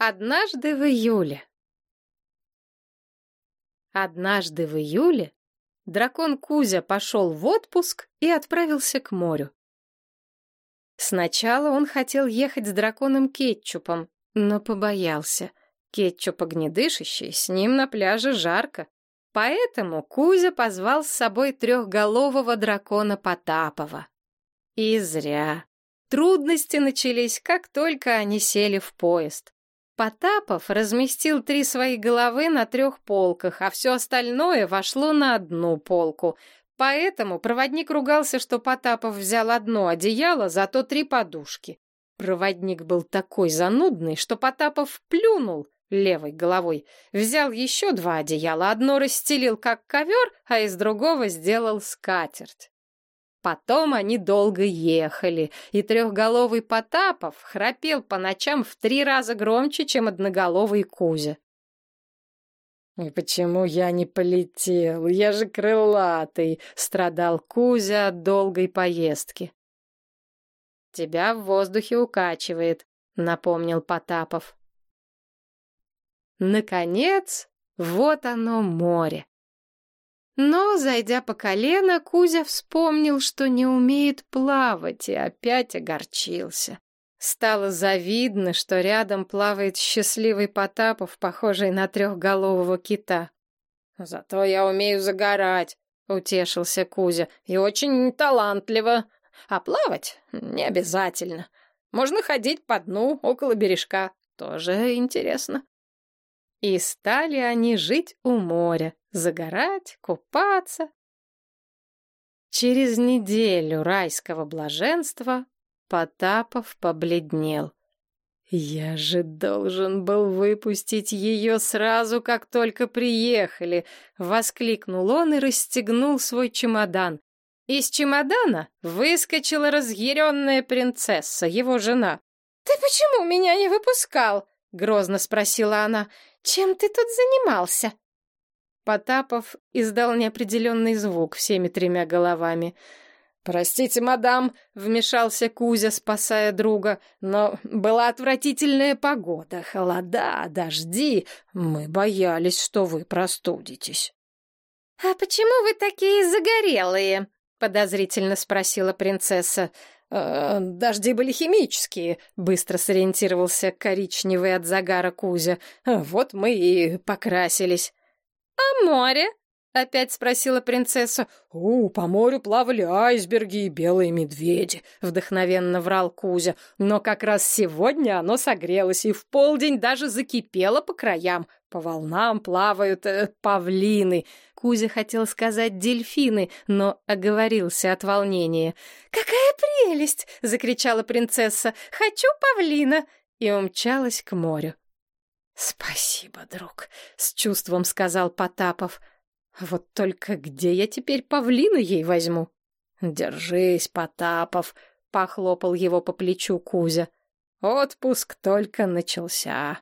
Однажды в июле. Однажды в июле дракон Кузя пошел в отпуск и отправился к морю. Сначала он хотел ехать с драконом Кетчупом, но побоялся. Кетчуп огнедышащий, с ним на пляже жарко. Поэтому Кузя позвал с собой трехголового дракона Потапова. И зря. Трудности начались, как только они сели в поезд. Потапов разместил три свои головы на трех полках, а все остальное вошло на одну полку. Поэтому проводник ругался, что Потапов взял одно одеяло, зато три подушки. Проводник был такой занудный, что Потапов плюнул левой головой, взял еще два одеяла, одно расстелил как ковер, а из другого сделал скатерть. Потом они долго ехали, и трехголовый Потапов храпел по ночам в три раза громче, чем одноголовый Кузя. «И почему я не полетел? Я же крылатый!» — страдал Кузя от долгой поездки. «Тебя в воздухе укачивает», — напомнил Потапов. Наконец, вот оно море. Но, зайдя по колено, Кузя вспомнил, что не умеет плавать, и опять огорчился. Стало завидно, что рядом плавает счастливый Потапов, похожий на трехголового кита. «Зато я умею загорать», — утешился Кузя, — «и очень талантливо. А плавать не обязательно. Можно ходить по дну около бережка. Тоже интересно». И стали они жить у моря, загорать, купаться. Через неделю райского блаженства Потапов побледнел. «Я же должен был выпустить ее сразу, как только приехали!» — воскликнул он и расстегнул свой чемодан. Из чемодана выскочила разъяренная принцесса, его жена. «Ты почему меня не выпускал?» — грозно спросила она. «Чем ты тут занимался?» Потапов издал неопределенный звук всеми тремя головами. «Простите, мадам», — вмешался Кузя, спасая друга, «но была отвратительная погода, холода, дожди. Мы боялись, что вы простудитесь». «А почему вы такие загорелые?» — подозрительно спросила принцесса. «Э, «Дожди были химические», — быстро сориентировался коричневый от загара Кузя. «Вот мы и покрасились». «А море?» — опять спросила принцесса. «У, по морю плавали айсберги и белые медведи», — вдохновенно врал Кузя. «Но как раз сегодня оно согрелось и в полдень даже закипело по краям. По волнам плавают э, павлины». Кузя хотел сказать дельфины, но оговорился от волнения. «Какая прелесть!» — закричала принцесса. «Хочу павлина!» и умчалась к морю. «Спасибо, друг», — с чувством сказал Потапов. «Вот только где я теперь павлина ей возьму?» «Держись, Потапов», — похлопал его по плечу Кузя. «Отпуск только начался».